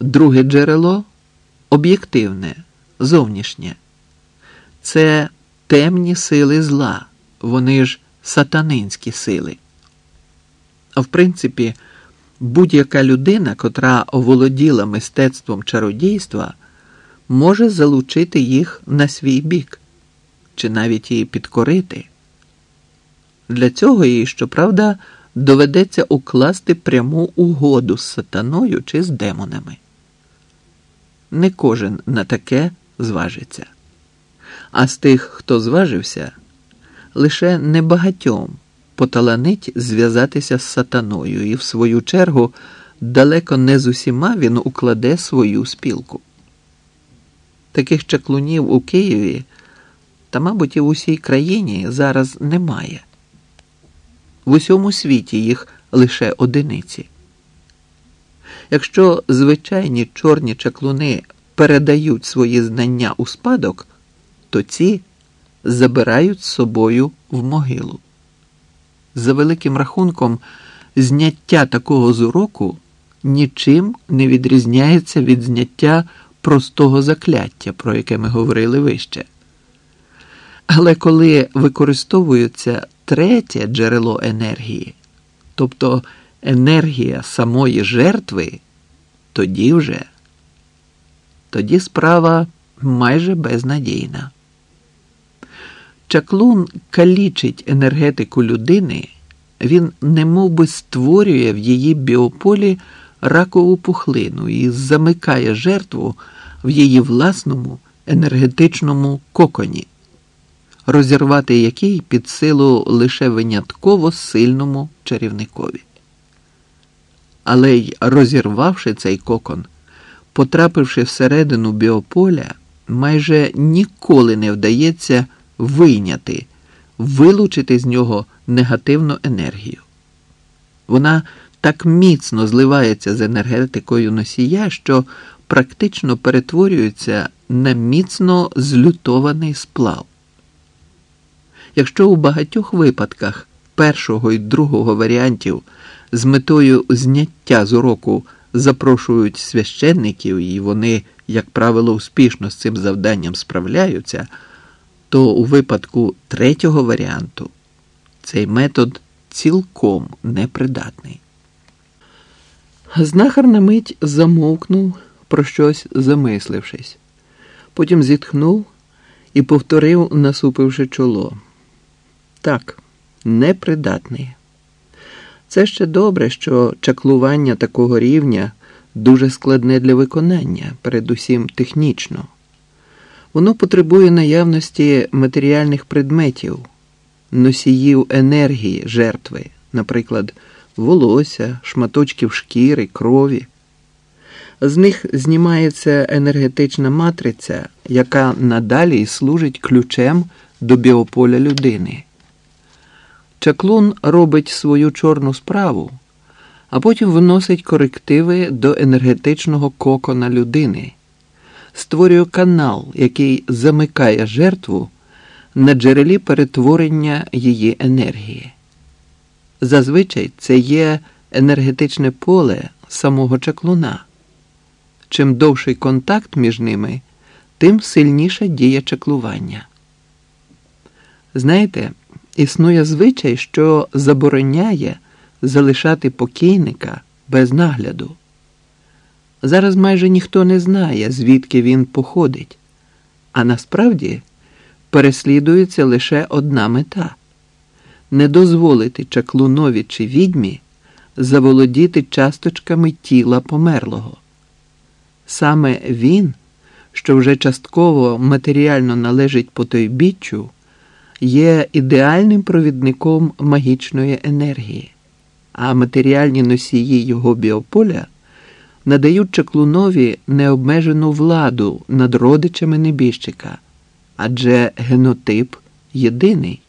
Друге джерело об'єктивне, зовнішнє. Це темні сили зла, вони ж сатанинські сили. В принципі, будь-яка людина, котра оволоділа мистецтвом чародійства, може залучити їх на свій бік чи навіть її підкорити. Для цього їй, щоправда, доведеться укласти пряму угоду з сатаною чи з демонами. Не кожен на таке зважиться. А з тих, хто зважився, лише небагатьом поталанить зв'язатися з сатаною, і, в свою чергу, далеко не з усіма він укладе свою спілку. Таких чаклунів у Києві та, мабуть, і в усій країні зараз немає. В усьому світі їх лише одиниці. Якщо звичайні чорні чаклуни передають свої знання у спадок, то ці забирають з собою в могилу. За великим рахунком, зняття такого з уроку нічим не відрізняється від зняття простого закляття, про яке ми говорили вище. Але коли використовується третє джерело енергії, тобто енергія самої жертви, тоді вже тоді справа майже безнадійна. Чаклун калічить енергетику людини, він немов би створює в її біополі ракову пухлину і замикає жертву в її власному енергетичному коконі, розірвати який під силу лише винятково сильному чарівникові. Але й розірвавши цей кокон, потрапивши всередину біополя, майже ніколи не вдається вийняти, вилучити з нього негативну енергію. Вона так міцно зливається з енергетикою носія, що практично перетворюється на міцно злютований сплав. Якщо у багатьох випадках першого і другого варіантів з метою зняття з уроку запрошують священників, і вони, як правило, успішно з цим завданням справляються, то у випадку третього варіанту цей метод цілком непридатний. Знахар на мить замовкнув, про щось замислившись, потім зітхнув і повторив, насупивши чоло. Так, непридатний. Це ще добре, що чаклування такого рівня дуже складне для виконання, передусім технічно. Воно потребує наявності матеріальних предметів, носіїв енергії жертви, наприклад, волосся, шматочків шкіри, крові. З них знімається енергетична матриця, яка надалі служить ключем до біополя людини. Чаклун робить свою чорну справу, а потім вносить корективи до енергетичного кокона людини, створює канал, який замикає жертву на джерелі перетворення її енергії. Зазвичай це є енергетичне поле самого чаклуна. Чим довший контакт між ними, тим сильніша дія чаклування. Знаєте, існує звичай, що забороняє залишати покійника без нагляду. Зараз майже ніхто не знає, звідки він походить, а насправді переслідується лише одна мета не дозволити чаклунові чи відьмі заволодіти часточками тіла померлого. Саме він, що вже частково матеріально належить потойбіччю, є ідеальним провідником магічної енергії, а матеріальні носії його біополя надають чаклунові необмежену владу над родичами небіжчика, адже генотип єдиний.